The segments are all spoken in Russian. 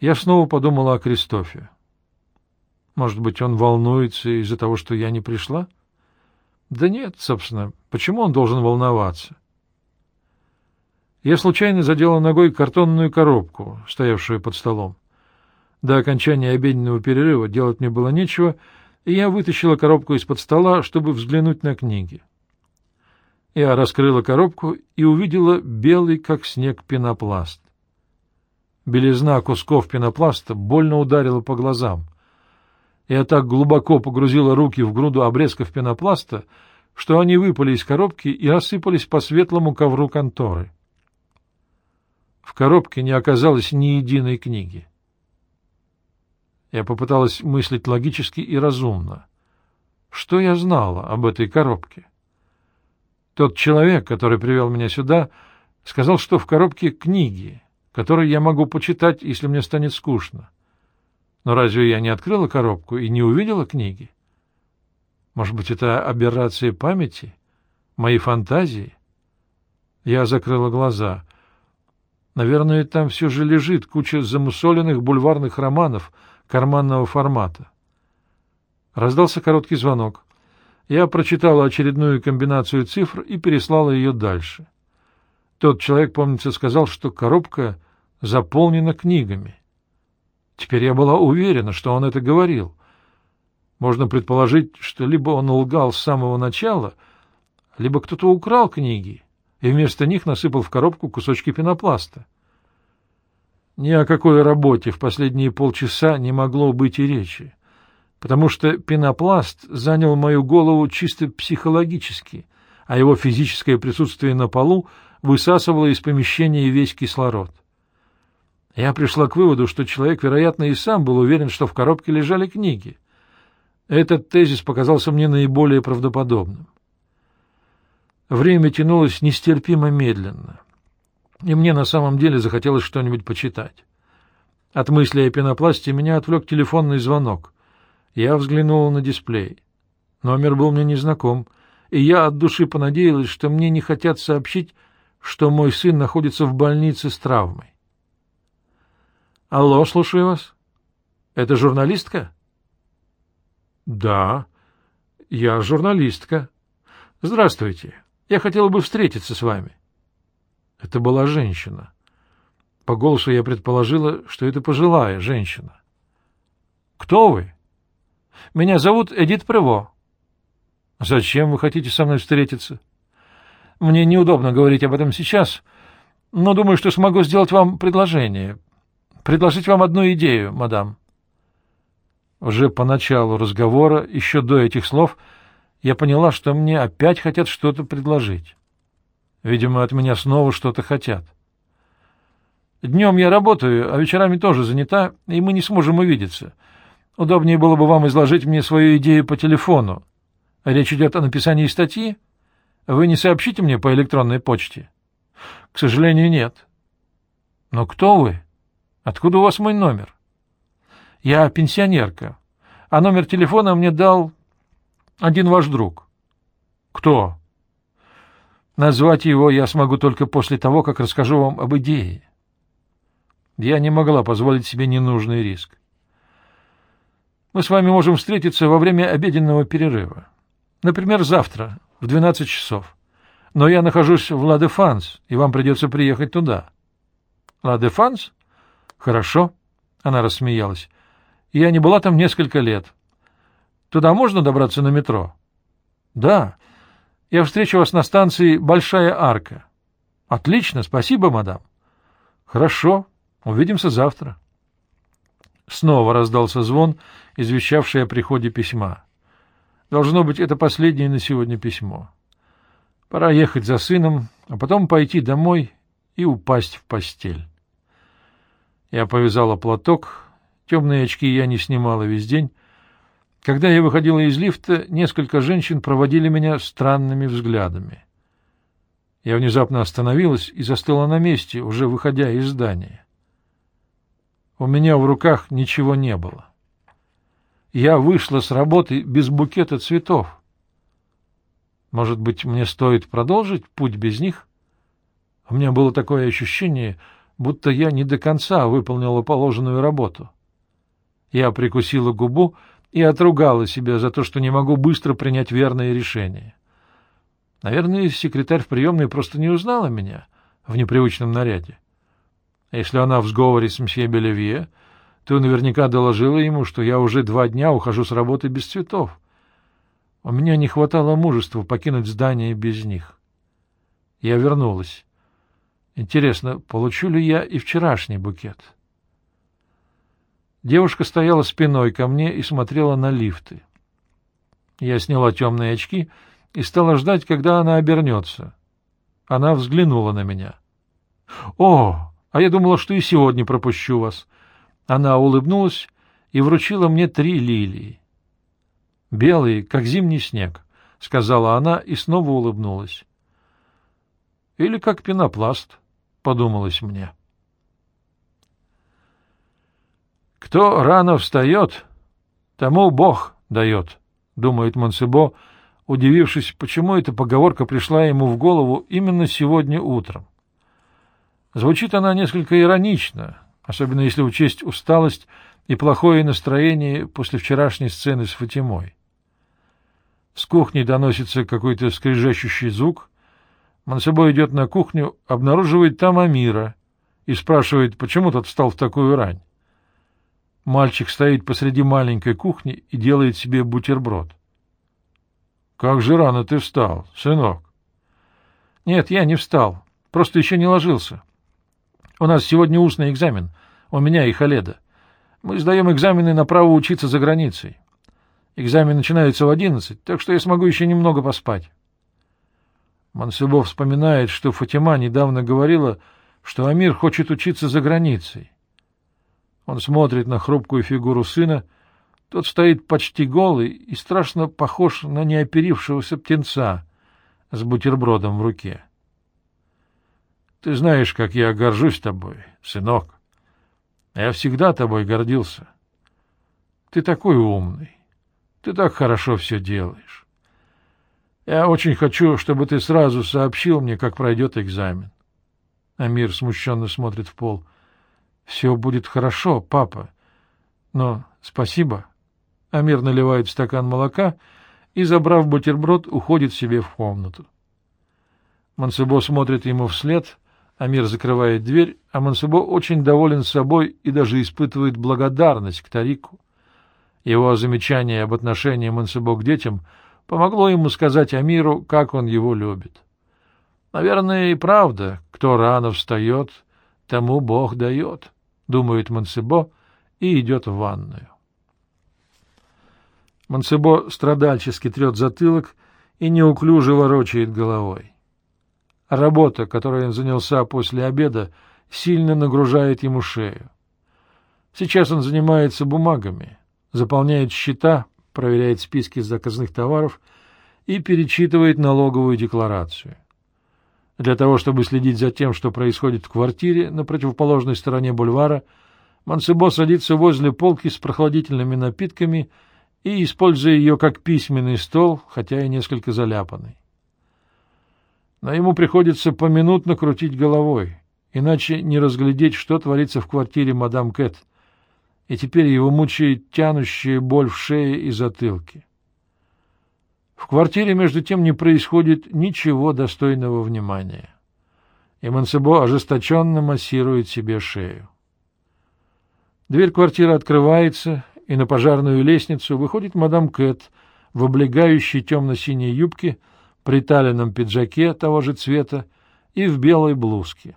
Я снова подумала о Кристофе. Может быть, он волнуется из-за того, что я не пришла? Да нет, собственно, почему он должен волноваться? Я случайно задела ногой картонную коробку, стоявшую под столом. До окончания обеденного перерыва делать мне было нечего, и я вытащила коробку из-под стола, чтобы взглянуть на книги. Я раскрыла коробку и увидела белый, как снег, пенопласт. Белизна кусков пенопласта больно ударила по глазам. Я так глубоко погрузила руки в груду обрезков пенопласта, что они выпали из коробки и рассыпались по светлому ковру конторы. В коробке не оказалось ни единой книги. Я попыталась мыслить логически и разумно. Что я знала об этой коробке? Тот человек, который привел меня сюда, сказал, что в коробке книги, которые я могу почитать, если мне станет скучно. Но разве я не открыла коробку и не увидела книги? Может быть, это аберрация памяти? Мои фантазии? Я закрыла глаза. Наверное, там все же лежит куча замусоленных бульварных романов карманного формата. Раздался короткий звонок. Я прочитала очередную комбинацию цифр и переслала ее дальше. Тот человек, помнится, сказал, что коробка заполнена книгами. Теперь я была уверена, что он это говорил. Можно предположить, что либо он лгал с самого начала, либо кто-то украл книги и вместо них насыпал в коробку кусочки пенопласта. Ни о какой работе в последние полчаса не могло быть и речи, потому что пенопласт занял мою голову чисто психологически, а его физическое присутствие на полу высасывало из помещения весь кислород. Я пришла к выводу, что человек, вероятно, и сам был уверен, что в коробке лежали книги. Этот тезис показался мне наиболее правдоподобным. Время тянулось нестерпимо медленно, и мне на самом деле захотелось что-нибудь почитать. От мысли о пенопласте меня отвлек телефонный звонок. Я взглянул на дисплей. Номер был мне незнаком, и я от души понадеялась, что мне не хотят сообщить, что мой сын находится в больнице с травмой. — Алло, слушаю вас. Это журналистка? — Да, я журналистка. Здравствуйте. Я хотела бы встретиться с вами. Это была женщина. По голосу я предположила, что это пожилая женщина. — Кто вы? — Меня зовут Эдит Прево. — Зачем вы хотите со мной встретиться? — Мне неудобно говорить об этом сейчас, но думаю, что смогу сделать вам предложение предложить вам одну идею, мадам. Уже по началу разговора, еще до этих слов, я поняла, что мне опять хотят что-то предложить. Видимо, от меня снова что-то хотят. Днем я работаю, а вечерами тоже занята, и мы не сможем увидеться. Удобнее было бы вам изложить мне свою идею по телефону. Речь идет о написании статьи? Вы не сообщите мне по электронной почте? К сожалению, нет. Но кто вы? Откуда у вас мой номер? Я пенсионерка, а номер телефона мне дал один ваш друг. Кто? Назвать его я смогу только после того, как расскажу вам об идее. Я не могла позволить себе ненужный риск. Мы с вами можем встретиться во время обеденного перерыва. Например, завтра в 12 часов. Но я нахожусь в Ла-Дефанс, и вам придется приехать туда. Ла-Дефанс? Хорошо, она рассмеялась. Я не была там несколько лет. Туда можно добраться на метро? Да. Я встречу вас на станции Большая Арка. Отлично, спасибо, мадам. Хорошо, увидимся завтра. Снова раздался звон, извещавший о приходе письма. Должно быть, это последнее на сегодня письмо. Пора ехать за сыном, а потом пойти домой и упасть в постель. Я повязала платок, темные очки я не снимала весь день. Когда я выходила из лифта, несколько женщин проводили меня странными взглядами. Я внезапно остановилась и застыла на месте, уже выходя из здания. У меня в руках ничего не было. Я вышла с работы без букета цветов. Может быть, мне стоит продолжить путь без них? У меня было такое ощущение, будто я не до конца выполнила положенную работу. Я прикусила губу и отругала себя за то, что не могу быстро принять верное решение. Наверное, секретарь в приемной просто не узнала меня в непривычном наряде. А если она в сговоре с мсье Белевье, то наверняка доложила ему, что я уже два дня ухожу с работы без цветов. У меня не хватало мужества покинуть здание без них. Я вернулась. Интересно, получу ли я и вчерашний букет? Девушка стояла спиной ко мне и смотрела на лифты. Я сняла темные очки и стала ждать, когда она обернется. Она взглянула на меня. — О, а я думала, что и сегодня пропущу вас. Она улыбнулась и вручила мне три лилии. — Белые, как зимний снег, — сказала она и снова улыбнулась. — Или как пенопласт, — подумалось мне. — Кто рано встает, тому Бог дает, — думает Монсебо, — удивившись, почему эта поговорка пришла ему в голову именно сегодня утром. Звучит она несколько иронично, особенно если учесть усталость и плохое настроение после вчерашней сцены с Фатимой. С кухни доносится какой-то скрежещущий звук. Мансебо идет на кухню, обнаруживает там Амира и спрашивает, почему тот встал в такую рань. Мальчик стоит посреди маленькой кухни и делает себе бутерброд. Как же рано ты встал, сынок? Нет, я не встал. Просто еще не ложился. У нас сегодня устный экзамен. У меня и Халеда. Мы сдаем экзамены на право учиться за границей. Экзамен начинается в одиннадцать, так что я смогу еще немного поспать. Мансебов вспоминает, что Фатима недавно говорила, что Амир хочет учиться за границей. Он смотрит на хрупкую фигуру сына — тот стоит почти голый и страшно похож на неоперившегося птенца с бутербродом в руке. Ты знаешь, как я горжусь тобой, сынок. Я всегда тобой гордился. Ты такой умный. Ты так хорошо все делаешь. Я очень хочу, чтобы ты сразу сообщил мне, как пройдет экзамен. Амир смущенно смотрит в пол. — Все будет хорошо, папа. Но спасибо. Амир наливает стакан молока и, забрав бутерброд, уходит себе в комнату. Мансебо смотрит ему вслед, Амир закрывает дверь, а Мансебо очень доволен собой и даже испытывает благодарность к Тарику. Его замечание об отношении Мансебо к детям помогло ему сказать Амиру, как он его любит. Наверное, и правда, кто рано встает, тому Бог дает, — думает Мансебо и идет в ванную. Монсебо страдальчески трет затылок и неуклюже ворочает головой. Работа, которой он занялся после обеда, сильно нагружает ему шею. Сейчас он занимается бумагами, заполняет счета, проверяет списки заказных товаров и перечитывает налоговую декларацию. Для того, чтобы следить за тем, что происходит в квартире на противоположной стороне бульвара, Мансебо садится возле полки с прохладительными напитками и используя ее как письменный стол, хотя и несколько заляпанный. Но ему приходится поминутно крутить головой, иначе не разглядеть, что творится в квартире мадам Кэт, и теперь его мучает тянущая боль в шее и затылке. В квартире, между тем, не происходит ничего достойного внимания, и Мансебо ожесточенно массирует себе шею. Дверь квартиры открывается, и на пожарную лестницу выходит мадам Кэт в облегающей темно-синей юбке, приталенном пиджаке того же цвета и в белой блузке.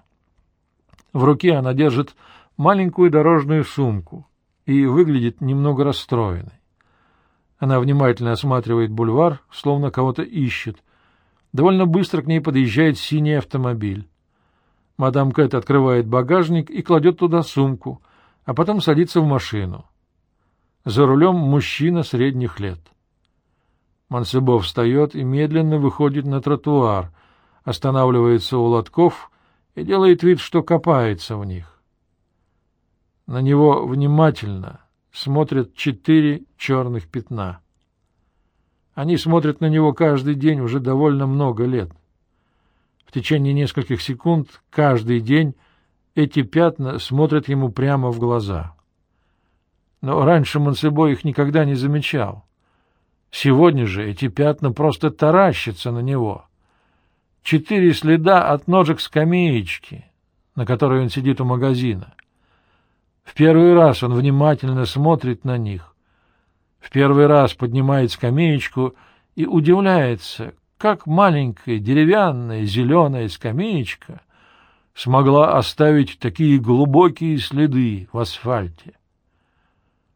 В руке она держит маленькую дорожную сумку и выглядит немного расстроенной. Она внимательно осматривает бульвар, словно кого-то ищет. Довольно быстро к ней подъезжает синий автомобиль. Мадам Кэт открывает багажник и кладет туда сумку, а потом садится в машину. За рулем мужчина средних лет. Мансебо встает и медленно выходит на тротуар, останавливается у лотков и делает вид, что копается в них. На него внимательно смотрят четыре черных пятна. Они смотрят на него каждый день уже довольно много лет. В течение нескольких секунд каждый день эти пятна смотрят ему прямо в глаза. Но раньше Монсебо их никогда не замечал. Сегодня же эти пятна просто таращатся на него. Четыре следа от ножек скамеечки, на которой он сидит у магазина. В первый раз он внимательно смотрит на них. В первый раз поднимает скамеечку и удивляется, как маленькая деревянная зеленая скамеечка смогла оставить такие глубокие следы в асфальте.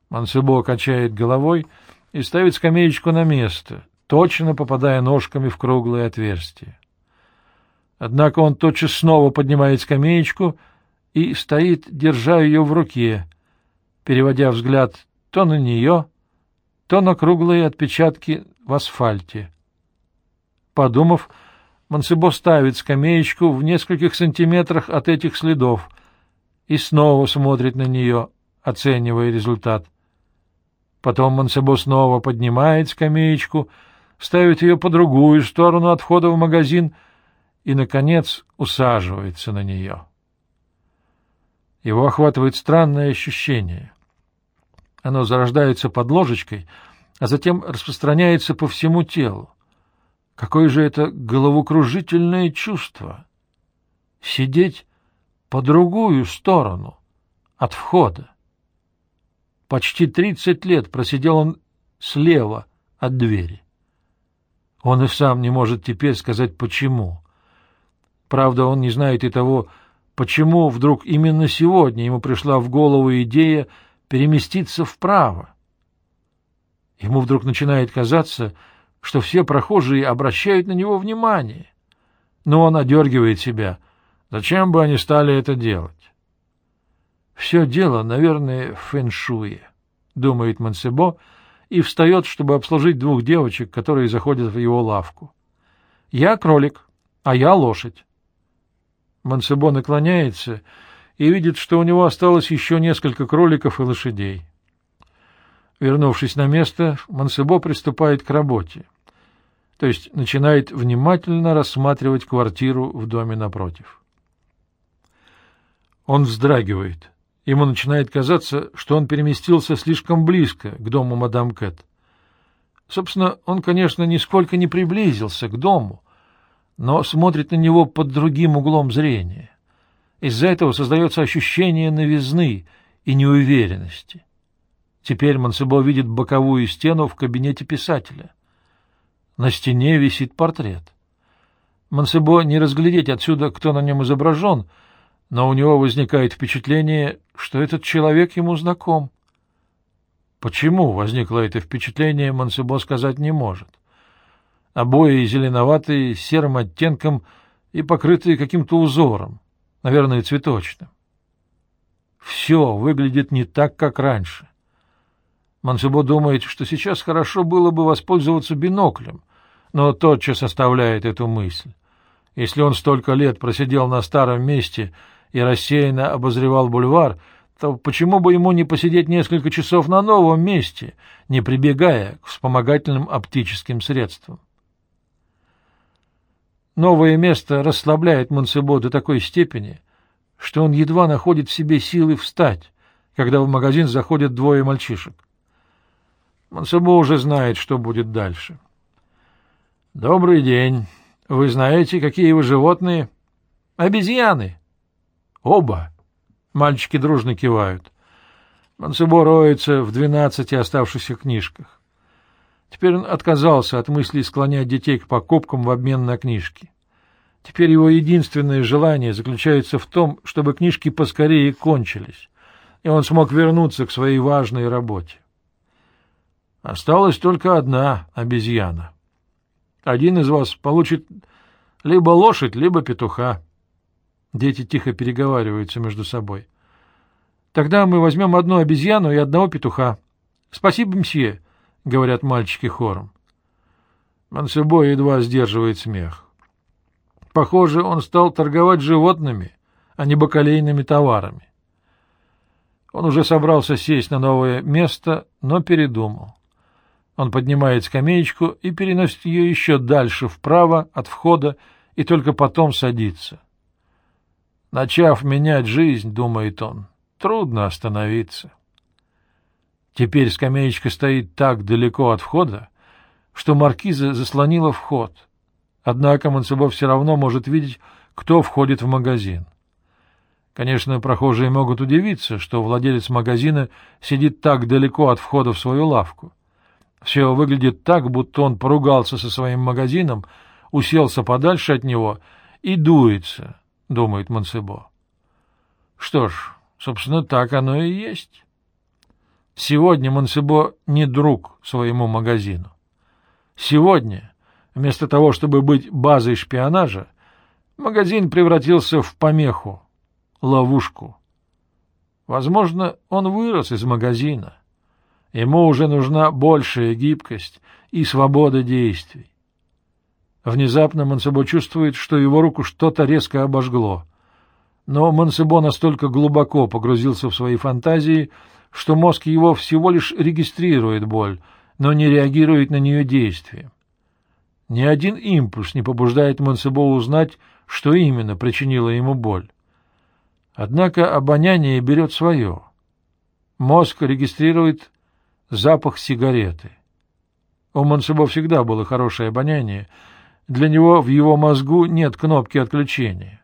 Мансебо качает головой и ставит скамеечку на место, точно попадая ножками в круглое отверстие. Однако он тотчас снова поднимает скамеечку и стоит, держа ее в руке, переводя взгляд то на нее, то на круглые отпечатки в асфальте. Подумав, Мансебо ставит скамеечку в нескольких сантиметрах от этих следов и снова смотрит на нее, оценивая результат. Потом Мансебо снова поднимает скамеечку, ставит ее по другую сторону от входа в магазин и, наконец, усаживается на нее. Его охватывает странное ощущение. Оно зарождается под ложечкой, а затем распространяется по всему телу. Какое же это головокружительное чувство! Сидеть по другую сторону от входа. Почти тридцать лет просидел он слева от двери. Он и сам не может теперь сказать, почему. Правда, он не знает и того, почему вдруг именно сегодня ему пришла в голову идея переместиться вправо. Ему вдруг начинает казаться, что все прохожие обращают на него внимание. Но он одергивает себя. Зачем бы они стали это делать? Все дело, наверное, в фэншуе, думает Мансебо, и встает, чтобы обслужить двух девочек, которые заходят в его лавку. Я кролик, а я лошадь. Мансебо наклоняется и видит, что у него осталось еще несколько кроликов и лошадей. Вернувшись на место, Мансебо приступает к работе, то есть начинает внимательно рассматривать квартиру в доме напротив. Он вздрагивает. Ему начинает казаться, что он переместился слишком близко к дому мадам Кэт. Собственно, он, конечно, нисколько не приблизился к дому, но смотрит на него под другим углом зрения. Из-за этого создается ощущение новизны и неуверенности. Теперь Мансебо видит боковую стену в кабинете писателя. На стене висит портрет. Мансебо не разглядеть отсюда, кто на нем изображен, но у него возникает впечатление, что этот человек ему знаком. Почему возникло это впечатление, Мансебо сказать не может. Обои зеленоватые, с серым оттенком и покрытые каким-то узором наверное, цветочным. Все выглядит не так, как раньше. Мансебо думает, что сейчас хорошо было бы воспользоваться биноклем, но тотчас оставляет эту мысль. Если он столько лет просидел на старом месте и рассеянно обозревал бульвар, то почему бы ему не посидеть несколько часов на новом месте, не прибегая к вспомогательным оптическим средствам? Новое место расслабляет Монсебо до такой степени, что он едва находит в себе силы встать, когда в магазин заходят двое мальчишек. Монсебо уже знает, что будет дальше. — Добрый день. Вы знаете, какие вы животные? — Обезьяны. — Оба. Мальчики дружно кивают. Монсебо роется в двенадцати оставшихся книжках. Теперь он отказался от мысли склонять детей к покупкам в обмен на книжки. Теперь его единственное желание заключается в том, чтобы книжки поскорее кончились, и он смог вернуться к своей важной работе. Осталась только одна обезьяна. Один из вас получит либо лошадь, либо петуха. Дети тихо переговариваются между собой. Тогда мы возьмем одну обезьяну и одного петуха. — Спасибо, мсье, — говорят мальчики хором. Мансебо едва сдерживает смех. Похоже, он стал торговать животными, а не бакалейными товарами. Он уже собрался сесть на новое место, но передумал. Он поднимает скамеечку и переносит ее еще дальше вправо от входа и только потом садится. Начав менять жизнь, думает он, трудно остановиться. Теперь скамеечка стоит так далеко от входа, что маркиза заслонила вход. Однако Монсебо все равно может видеть, кто входит в магазин. Конечно, прохожие могут удивиться, что владелец магазина сидит так далеко от входа в свою лавку. Все выглядит так, будто он поругался со своим магазином, уселся подальше от него и дуется, — думает Монсебо. Что ж, собственно, так оно и есть. Сегодня Монсебо не друг своему магазину. Сегодня, вместо того, чтобы быть базой шпионажа, магазин превратился в помеху, ловушку. Возможно, он вырос из магазина. Ему уже нужна большая гибкость и свобода действий. Внезапно Монсебо чувствует, что его руку что-то резко обожгло. Но Монсебо настолько глубоко погрузился в свои фантазии, что мозг его всего лишь регистрирует боль, но не реагирует на нее действием. Ни один импульс не побуждает Монсебо узнать, что именно причинило ему боль. Однако обоняние берет свое. Мозг регистрирует запах сигареты. У Монсебо всегда было хорошее обоняние, для него в его мозгу нет кнопки отключения.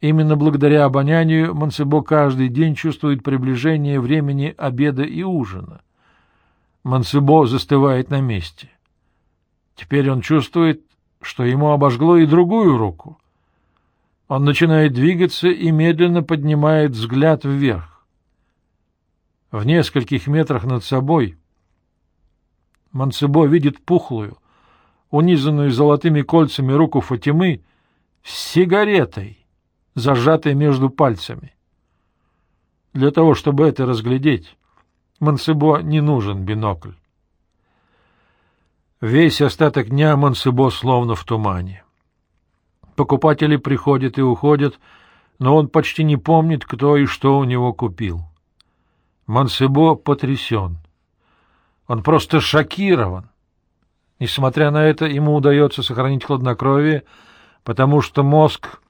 Именно благодаря обонянию Монсебо каждый день чувствует приближение времени обеда и ужина. Монсебо застывает на месте. Теперь он чувствует, что ему обожгло и другую руку. Он начинает двигаться и медленно поднимает взгляд вверх. В нескольких метрах над собой Монсебо видит пухлую, унизанную золотыми кольцами руку Фатимы с сигаретой зажатой между пальцами. Для того, чтобы это разглядеть, Монсебо не нужен бинокль. Весь остаток дня Монсебо словно в тумане. Покупатели приходят и уходят, но он почти не помнит, кто и что у него купил. Монсебо потрясен. Он просто шокирован. Несмотря на это, ему удается сохранить хладнокровие, потому что мозг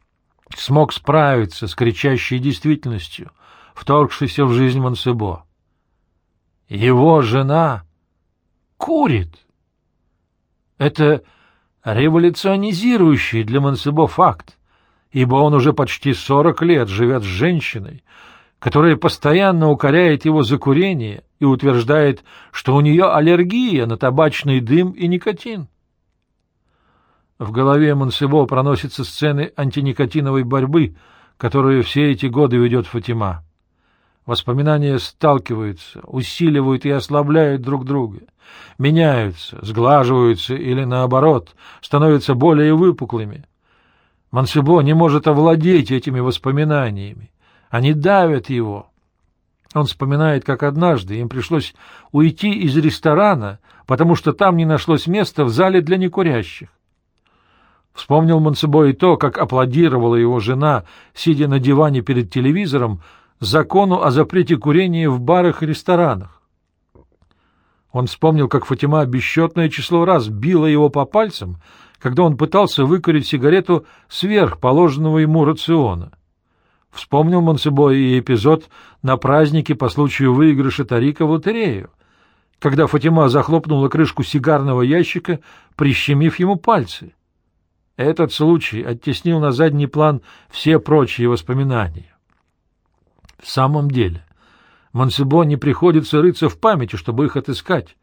смог справиться с кричащей действительностью, вторгшейся в жизнь Монсебо. Его жена курит. Это революционизирующий для Монсебо факт, ибо он уже почти сорок лет живет с женщиной, которая постоянно укоряет его за курение и утверждает, что у нее аллергия на табачный дым и никотин. В голове Монсебо проносятся сцены антиникотиновой борьбы, которую все эти годы ведет Фатима. Воспоминания сталкиваются, усиливают и ослабляют друг друга, меняются, сглаживаются или, наоборот, становятся более выпуклыми. Монсебо не может овладеть этими воспоминаниями. Они давят его. Он вспоминает, как однажды им пришлось уйти из ресторана, потому что там не нашлось места в зале для некурящих. Вспомнил Монсебо и то, как аплодировала его жена, сидя на диване перед телевизором, закону о запрете курения в барах и ресторанах. Он вспомнил, как Фатима бесчетное число раз била его по пальцам, когда он пытался выкурить сигарету сверх положенного ему рациона. Вспомнил Монсебо и эпизод на празднике по случаю выигрыша Тарика в лотерею, когда Фатима захлопнула крышку сигарного ящика, прищемив ему пальцы. Этот случай оттеснил на задний план все прочие воспоминания. В самом деле, Монсебо не приходится рыться в памяти, чтобы их отыскать.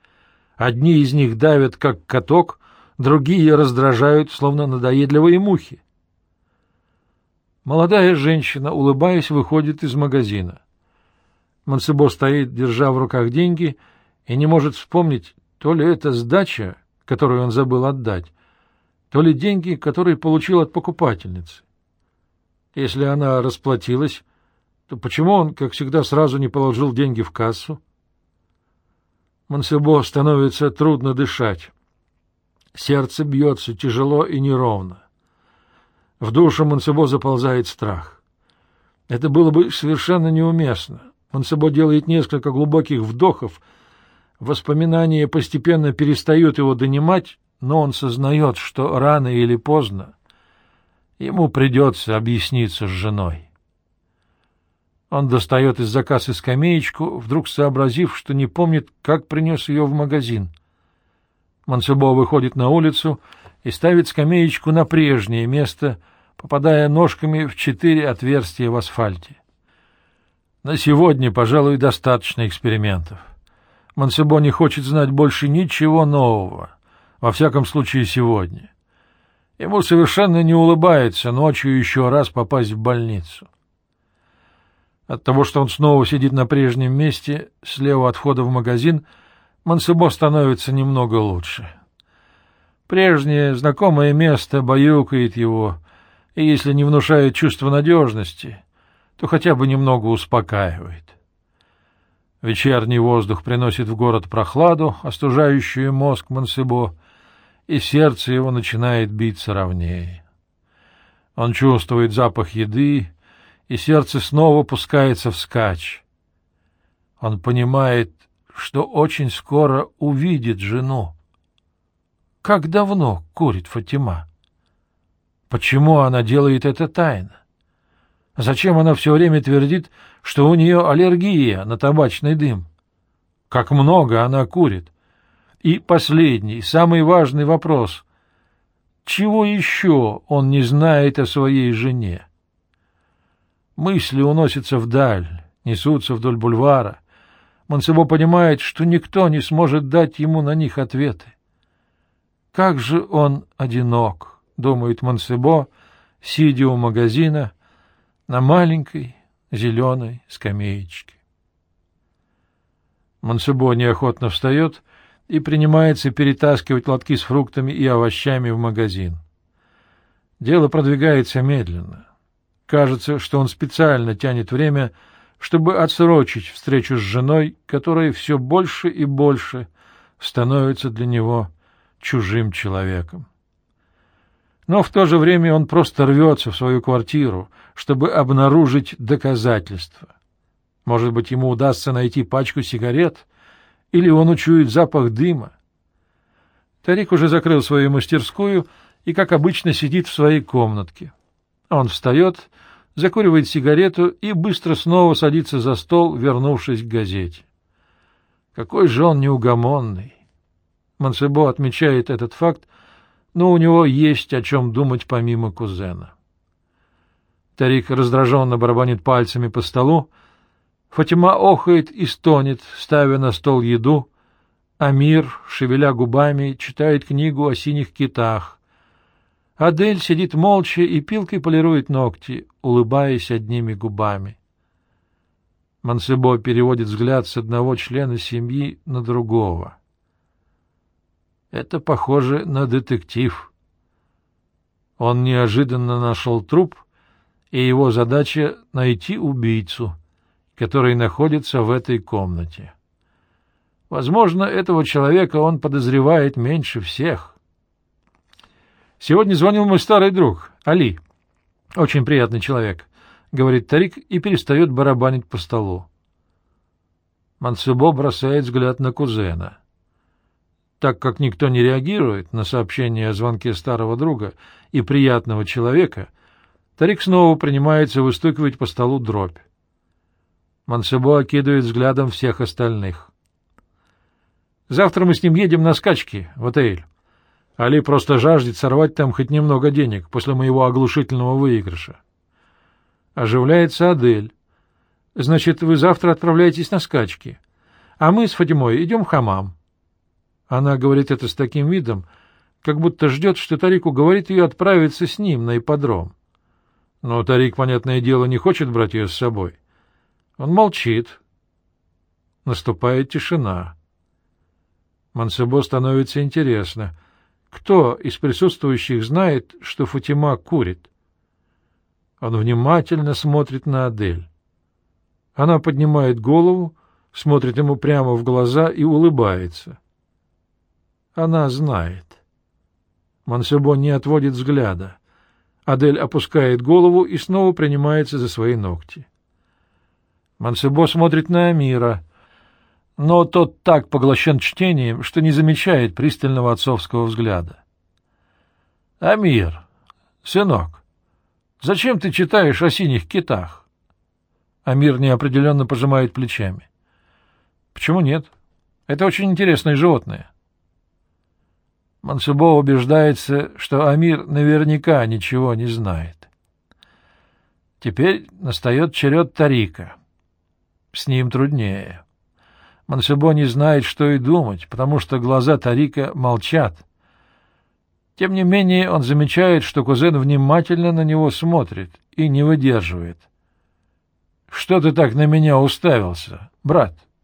Одни из них давят, как каток, другие раздражают, словно надоедливые мухи. Молодая женщина, улыбаясь, выходит из магазина. Монсебо стоит, держа в руках деньги, и не может вспомнить, то ли это сдача, которую он забыл отдать, то ли деньги, которые получил от покупательницы. Если она расплатилась, то почему он, как всегда, сразу не положил деньги в кассу? Монсебо становится трудно дышать. Сердце бьется тяжело и неровно. В душу Монсебо заползает страх. Это было бы совершенно неуместно. Монсебо делает несколько глубоких вдохов. Воспоминания постепенно перестают его донимать, но он сознает, что рано или поздно Ему придется объясниться с женой. Он достает из заказа скамеечку, вдруг сообразив, что не помнит, как принес ее в магазин. Мансебо выходит на улицу и ставит скамеечку на прежнее место, попадая ножками в четыре отверстия в асфальте. На сегодня, пожалуй, достаточно экспериментов. Мансебо не хочет знать больше ничего нового, во всяком случае сегодня. Ему совершенно не улыбается ночью еще раз попасть в больницу. От того, что он снова сидит на прежнем месте, слева от входа в магазин, Мансебо становится немного лучше. Прежнее знакомое место баюкает его, и если не внушает чувство надежности, то хотя бы немного успокаивает. Вечерний воздух приносит в город прохладу, остужающую мозг Мансебо, и сердце его начинает биться ровнее. Он чувствует запах еды, и сердце снова пускается вскачь. Он понимает, что очень скоро увидит жену. Как давно курит Фатима? Почему она делает это тайно? Зачем она все время твердит, что у нее аллергия на табачный дым? Как много она курит? И последний, самый важный вопрос. Чего еще он не знает о своей жене? Мысли уносятся вдаль, несутся вдоль бульвара. Монсебо понимает, что никто не сможет дать ему на них ответы. Как же он одинок, думает Монсебо, сидя у магазина на маленькой зеленой скамеечке. Монсебо неохотно встает и принимается перетаскивать лотки с фруктами и овощами в магазин. Дело продвигается медленно. Кажется, что он специально тянет время, чтобы отсрочить встречу с женой, которая все больше и больше становится для него чужим человеком. Но в то же время он просто рвется в свою квартиру, чтобы обнаружить доказательства. Может быть, ему удастся найти пачку сигарет, или он учует запах дыма. Тарик уже закрыл свою мастерскую и, как обычно, сидит в своей комнатке. Он встает, закуривает сигарету и быстро снова садится за стол, вернувшись к газете. Какой же он неугомонный! Мансебо отмечает этот факт, но у него есть о чем думать помимо кузена. Тарик раздраженно барабанит пальцами по столу. Фатима охает и стонет, ставя на стол еду. Амир, шевеля губами, читает книгу о синих китах. Адель сидит молча и пилкой полирует ногти, улыбаясь одними губами. Мансебо переводит взгляд с одного члена семьи на другого. Это похоже на детектив. Он неожиданно нашел труп, и его задача — найти убийцу, который находится в этой комнате. Возможно, этого человека он подозревает меньше всех. Сегодня звонил мой старый друг, Али. Очень приятный человек, — говорит Тарик и перестает барабанить по столу. Мансебо бросает взгляд на кузена. Так как никто не реагирует на сообщение о звонке старого друга и приятного человека, Тарик снова принимается выстукивать по столу дробь. Мансебо окидывает взглядом всех остальных. «Завтра мы с ним едем на скачки в отель. Али просто жаждет сорвать там хоть немного денег после моего оглушительного выигрыша. Оживляется Адель. Значит, вы завтра отправляетесь на скачки, а мы с Фатимой идем в хамам. Она говорит это с таким видом, как будто ждет, что Тарик уговорит ее отправиться с ним на ипподром. Но Тарик, понятное дело, не хочет брать ее с собой. Он молчит. Наступает тишина. Мансебо становится интересно — кто из присутствующих знает, что Фатима курит? Он внимательно смотрит на Адель. Она поднимает голову, смотрит ему прямо в глаза и улыбается. Она знает. Мансебо не отводит взгляда. Адель опускает голову и снова принимается за свои ногти. Мансебо смотрит на Амира — но тот так поглощен чтением, что не замечает пристального отцовского взгляда. — Амир, сынок, Зачем ты читаешь о синих китах? Амир неопределенно пожимает плечами. Почему нет? Это очень интересное животное. Мансубо убеждается, что Амир наверняка ничего не знает. Теперь настает черед Тарика. С ним труднее. Мансубо не знает, что и думать, потому что глаза Тарика молчат. Тем не менее он замечает, что кузен внимательно на него смотрит и не выдерживает. — Что ты так на меня уставился, брат? —